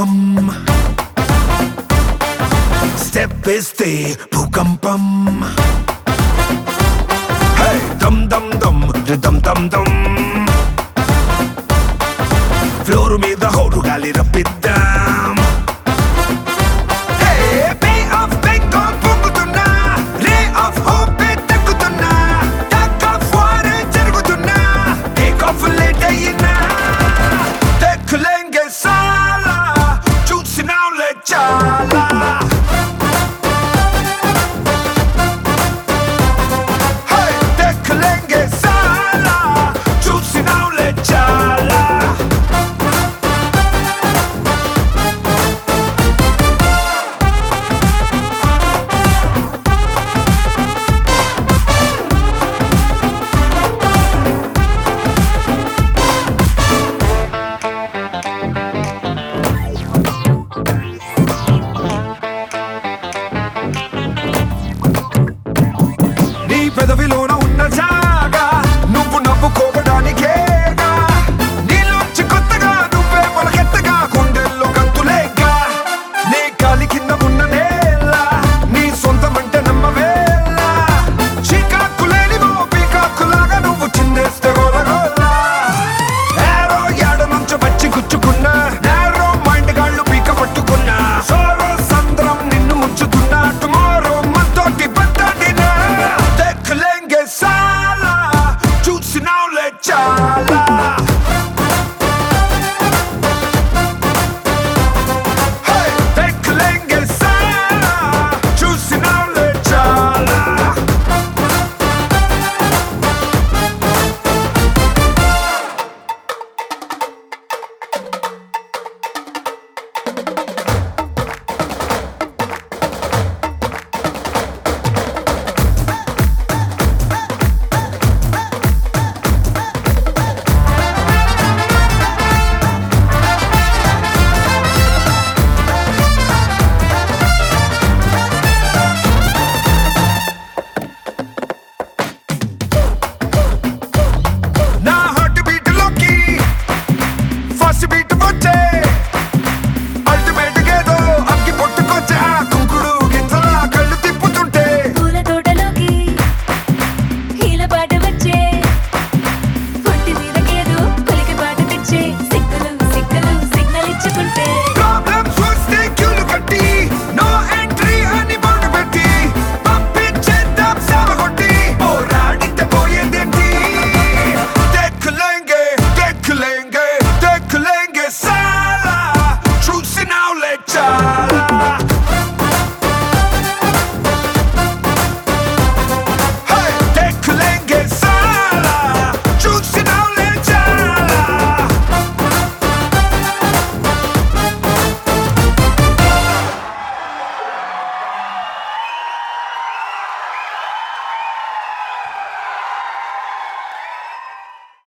కోపం స్టెప్ వేస్తే భూకంపం. హే, దమ్ దమ్ దమ్ దమ్ దమ్ దమ్ ఫ్లోర్ మీద హోరు గాలి రప్పిద్దాం. పెదవిలోన ఉన్న చా